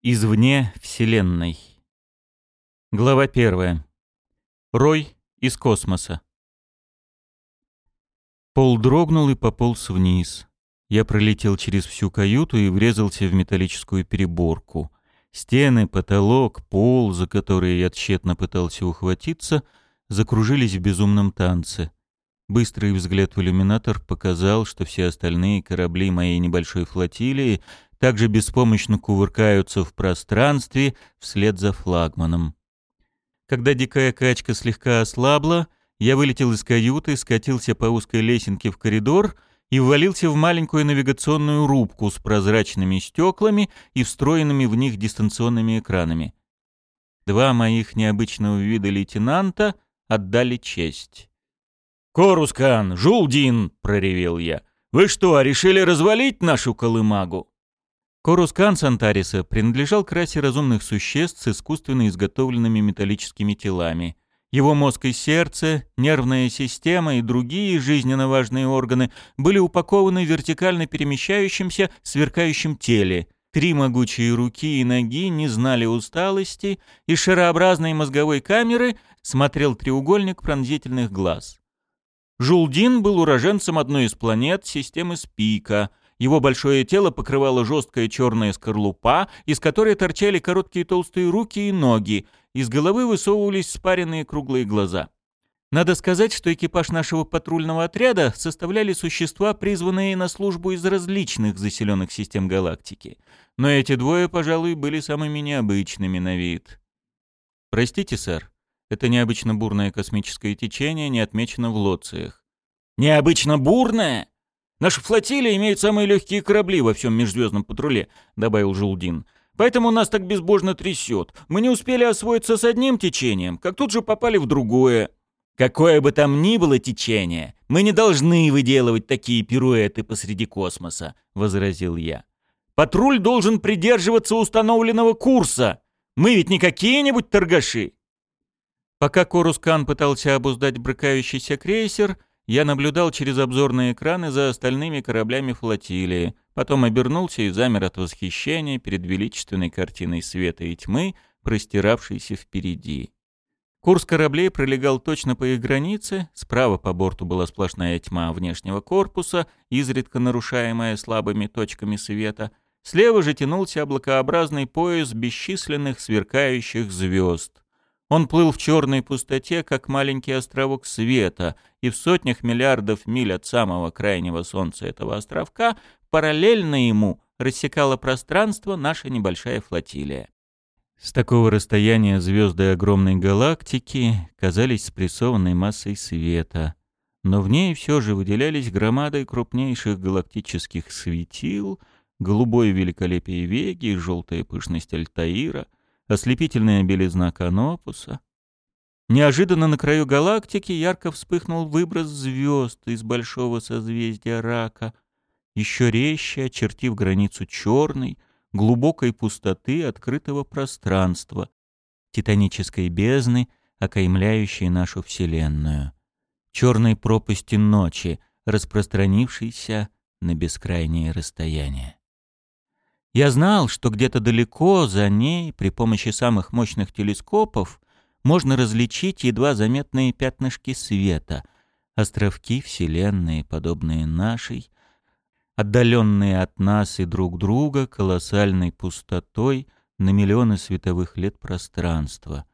Извне Вселенной. Глава первая. Рой из космоса. Пол дрогнул и пополз вниз. Я пролетел через всю каюту и врезался в металлическую переборку. Стены, потолок, пол, за которые я тщетно пытался ухватиться, закружились в безумном танце. Быстрый взгляд в иллюминатор показал, что все остальные корабли моей небольшой флотилии также беспомощно кувыркаются в пространстве вслед за флагманом. Когда дикая качка слегка ослабла, я вылетел из каюты, скатился по узкой лесенке в коридор и ввалился в маленькую навигационную рубку с прозрачными стеклами и встроенными в них дистанционными экранами. Два моих необычного вида лейтенанта отдали честь. «Корускан, Жулдин!» — проревел я. «Вы что, решили развалить нашу колымагу?» Корускан Сантариса принадлежал к расе разумных существ с искусственно изготовленными металлическими телами. Его мозг и сердце, нервная система и другие жизненно важные органы были упакованы в вертикально перемещающемся, сверкающем теле. Три могучие руки и ноги не знали усталости, и шарообразной мозговой камеры смотрел треугольник пронзительных глаз. Жулдин был уроженцем одной из планет системы Спика — его большое тело покрывало жесткая черная скорлупа, из которой торчали короткие толстые руки и ноги, из головы высовывались спаренные круглые глаза. Надо сказать, что экипаж нашего патрульного отряда составляли существа, призванные на службу из различных заселенных систем галактики. Но эти двое, пожалуй, были самыми необычными на вид. «Простите, сэр, это необычно бурное космическое течение не отмечено в лоциях». «Необычно бурное?» Наша флотилия имеет самые легкие корабли во всем межзвездном патруле», — добавил Жулдин. «Поэтому нас так безбожно трясет. Мы не успели освоиться с одним течением, как тут же попали в другое». «Какое бы там ни было течение, мы не должны выделывать такие пируэты посреди космоса», — возразил я. «Патруль должен придерживаться установленного курса. Мы ведь не какие-нибудь торгаши». Пока Корускан пытался обуздать брыкающийся крейсер, я наблюдал через обзорные экраны за остальными кораблями флотилии, потом обернулся и замер от восхищения перед величественной картиной света и тьмы, простиравшейся впереди. Курс кораблей пролегал точно по их границе, справа по борту была сплошная тьма внешнего корпуса, изредка нарушаемая слабыми точками света, слева же тянулся облакообразный пояс бесчисленных сверкающих звезд. Он плыл в черной пустоте, как маленький островок света, и в сотнях миллиардов миль от самого крайнего солнца этого островка параллельно ему рассекала пространство наша небольшая флотилия. С такого расстояния звезды огромной галактики казались спрессованной массой света, но в ней все же выделялись громадой крупнейших галактических светил, голубое великолепие Веги, желтая пышность Альтаира — ослепительная белизна Канопуса. Неожиданно на краю галактики ярко вспыхнул выброс звезд из большого созвездия Рака, еще резче очертив границу черной, глубокой пустоты открытого пространства, титанической бездны, окаймляющей нашу Вселенную, черной пропасти ночи, распространившейся на бескрайние расстояния. Я знал, что где-то далеко за ней, при помощи самых мощных телескопов, можно различить едва заметные пятнышки света, островки Вселенной, подобные нашей, отдаленные от нас и друг друга колоссальной пустотой на миллионы световых лет пространства,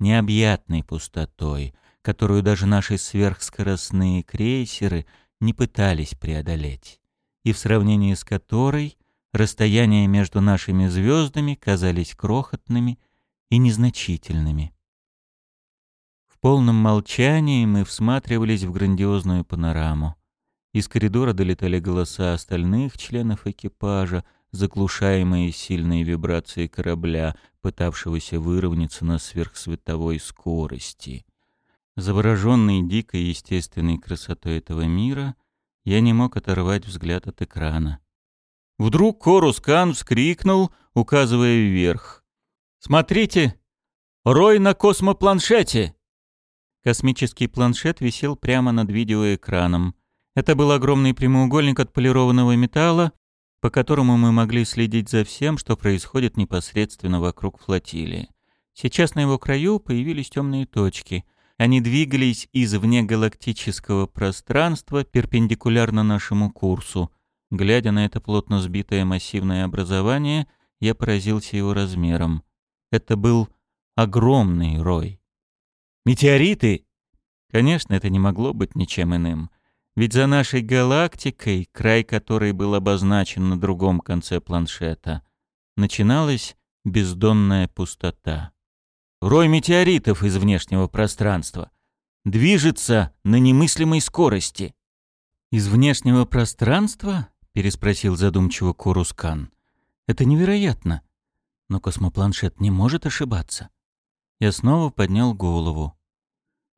необъятной пустотой, которую даже наши сверхскоростные крейсеры не пытались преодолеть, и в сравнении с которой Расстояния между нашими звездами казались крохотными и незначительными. В полном молчании мы всматривались в грандиозную панораму. Из коридора долетали голоса остальных членов экипажа, заглушаемые сильной вибрацией корабля, пытавшегося выровняться на сверхсветовой скорости. Завороженный дикой естественной красотой этого мира, я не мог оторвать взгляд от экрана. Вдруг Корускан вскрикнул, указывая вверх. «Смотрите! Рой на космопланшете!» Космический планшет висел прямо над видеоэкраном. Это был огромный прямоугольник отполированного металла, по которому мы могли следить за всем, что происходит непосредственно вокруг флотилии. Сейчас на его краю появились темные точки. Они двигались из внегалактического пространства перпендикулярно нашему курсу. Глядя на это плотно сбитое массивное образование, я поразился его размером. Это был огромный рой. «Метеориты!» Конечно, это не могло быть ничем иным. Ведь за нашей галактикой, край которой был обозначен на другом конце планшета, начиналась бездонная пустота. Рой метеоритов из внешнего пространства движется на немыслимой скорости. «Из внешнего пространства?» — переспросил задумчиво Курускан. «Это невероятно. Но космопланшет не может ошибаться». Я снова поднял голову.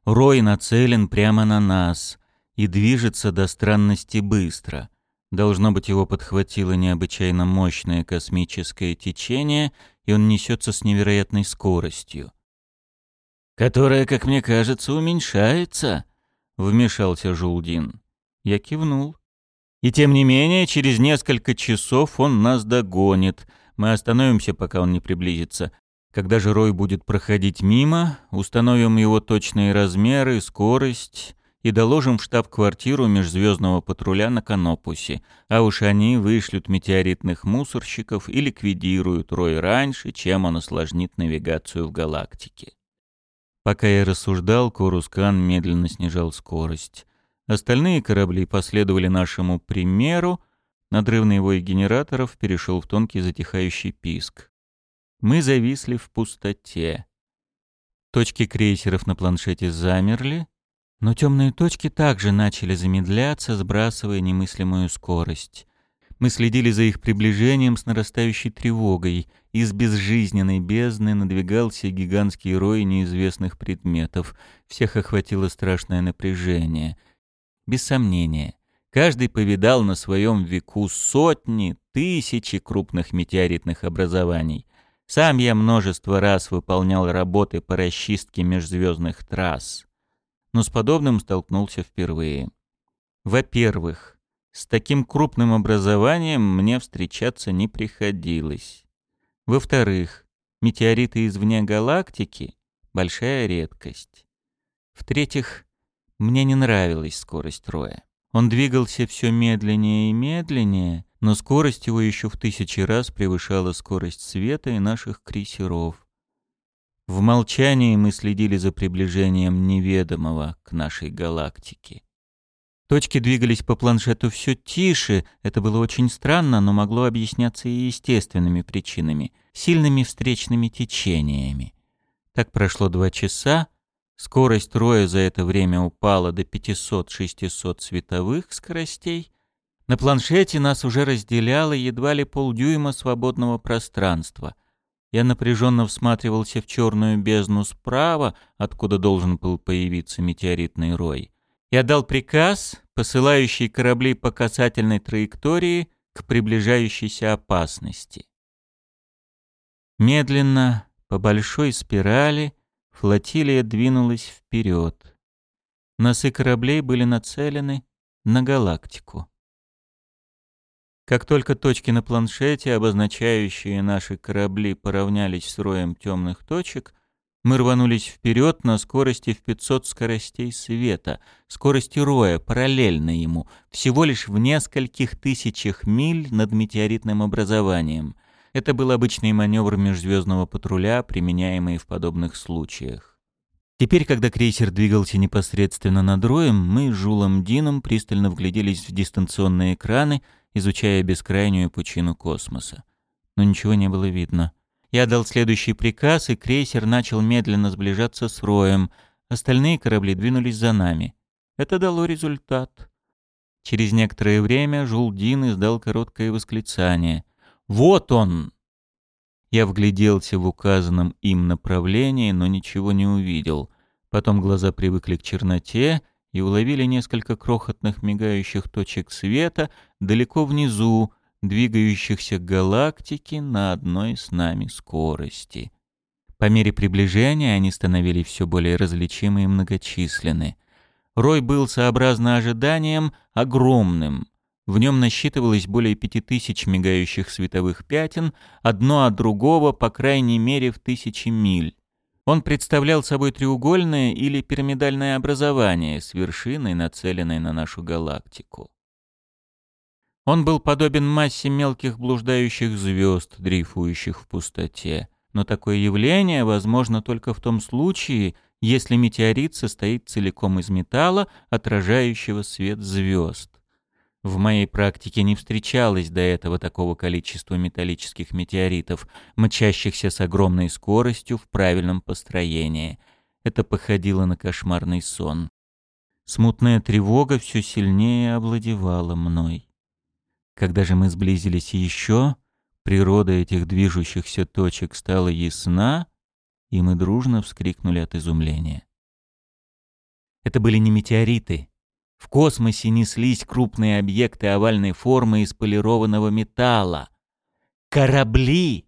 Рой нацелен прямо на нас, и движется до странности быстро. Должно быть, его подхватило необычайно мощное космическое течение, и он несется с невероятной скоростью. «Которая, как мне кажется, уменьшается», — вмешался Жулдин. Я кивнул. «И тем не менее, через несколько часов он нас догонит. Мы остановимся, пока он не приблизится. Когда же Рой будет проходить мимо, установим его точные размеры, скорость и доложим в штаб-квартиру межзвездного патруля на Канопусе, а уж они вышлют метеоритных мусорщиков и ликвидируют Рой раньше, чем он осложнит навигацию в галактике. Пока я рассуждал, Корускан медленно снижал скорость. Остальные корабли последовали нашему примеру, надрывный вой генераторов перешел в тонкий затихающий писк. Мы зависли в пустоте. Точки крейсеров на планшете замерли, но темные точки также начали замедляться, сбрасывая немыслимую скорость. Мы следили за их приближением с нарастающей тревогой. Из безжизненной бездны надвигался гигантский рой неизвестных предметов. Всех охватило страшное напряжение. Без сомнения, каждый повидал на своем веку сотни, тысячи крупных метеоритных образований. Сам я множество раз выполнял работы по расчистке межзвездных трасс но с подобным столкнулся впервые. Во-первых, с таким крупным образованием мне встречаться не приходилось. Во-вторых, метеориты извне галактики — большая редкость. В-третьих, мне не нравилась скорость Роя. Он двигался все медленнее и медленнее, но скорость его еще в тысячи раз превышала скорость света и наших крейсеров. В молчании мы следили за приближением неведомого к нашей галактике. Точки двигались по планшету все тише, это было очень странно, но могло объясняться и естественными причинами, сильными встречными течениями. Так прошло два часа, скорость роя за это время упала до 500-600 световых скоростей, на планшете нас уже разделяло едва ли полдюйма свободного пространства — я напряженно всматривался в черную бездну справа, откуда должен был появиться метеоритный рой. Я дал приказ, посылающий корабли по касательной траектории к приближающейся опасности. Медленно, по большой спирали, флотилия двинулась вперед. Носы кораблей были нацелены на галактику. Как только точки на планшете, обозначающие наши корабли, поравнялись с роем темных точек, мы рванулись вперед на скорости в 500 скоростей света, скорости роя, параллельно ему, всего лишь в нескольких тысячах миль над метеоритным образованием. Это был обычный маневр межзвездного патруля, применяемый в подобных случаях. Теперь, когда крейсер двигался непосредственно над роем, мы с Жулом Дином пристально вгляделись в дистанционные экраны — изучая бескрайнюю пучину космоса. Но ничего не было видно. Я дал следующий приказ, и крейсер начал медленно сближаться с роем. Остальные корабли двинулись за нами. Это дало результат. Через некоторое время Жулдин издал короткое восклицание. «Вот он!» Я вгляделся в указанном им направлении, но ничего не увидел. Потом глаза привыкли к черноте, и уловили несколько крохотных мигающих точек света далеко внизу, двигающихся галактике на одной с нами скорости. По мере приближения они становились все более различимы и многочисленны. Рой был, сообразно ожиданиям, огромным. В нем насчитывалось более пяти тысяч мигающих световых пятен, одно от другого, по крайней мере, в тысячи миль. Он представлял собой треугольное или пирамидальное образование с вершиной, нацеленной на нашу галактику. Он был подобен массе мелких блуждающих звезд, дрейфующих в пустоте. Но такое явление возможно только в том случае, если метеорит состоит целиком из металла, отражающего свет звезд. В моей практике не встречалось до этого такого количества металлических метеоритов, мчащихся с огромной скоростью в правильном построении. Это походило на кошмарный сон. Смутная тревога все сильнее овладевала мной. Когда же мы сблизились еще, природа этих движущихся точек стала ясна, и мы дружно вскрикнули от изумления. Это были не метеориты, в космосе неслись крупные объекты овальной формы из полированного металла. Корабли!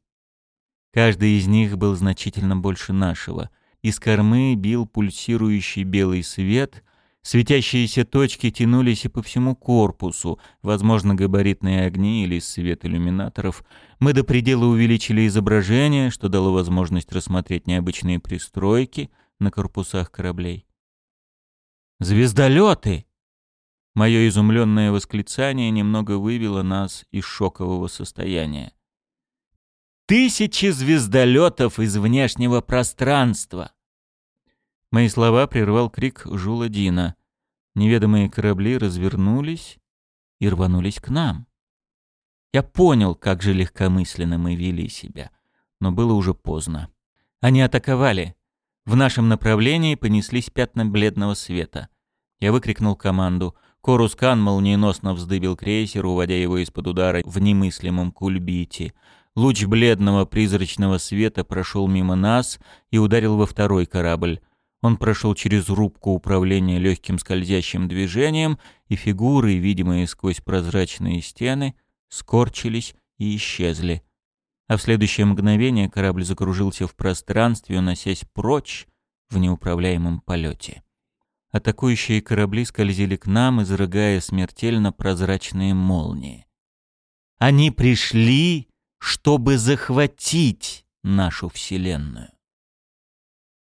Каждый из них был значительно больше нашего. Из кормы бил пульсирующий белый свет, светящиеся точки тянулись и по всему корпусу, возможно, габаритные огни или свет иллюминаторов. Мы до предела увеличили изображение, что дало возможность рассмотреть необычные пристройки на корпусах кораблей. «Звездолеты!» Мое изумленное восклицание немного вывело нас из шокового состояния. «Тысячи звездолетов из внешнего пространства!» Мои слова прервал крик Жула Дина. Неведомые корабли развернулись и рванулись к нам. Я понял, как же легкомысленно мы вели себя, но было уже поздно. Они атаковали. В нашем направлении понеслись пятна бледного света. Я выкрикнул команду — Корускан молниеносно вздыбил крейсер, уводя его из-под удара в немыслимом кульбите. Луч бледного призрачного света прошел мимо нас и ударил во второй корабль. Он прошел через рубку управления легким скользящим движением, и фигуры, видимые сквозь прозрачные стены, скорчились и исчезли. А в следующее мгновение корабль закружился в пространстве, уносясь прочь в неуправляемом полете. Атакующие корабли скользили к нам, изрыгая смертельно прозрачные молнии. Они пришли, чтобы захватить нашу Вселенную.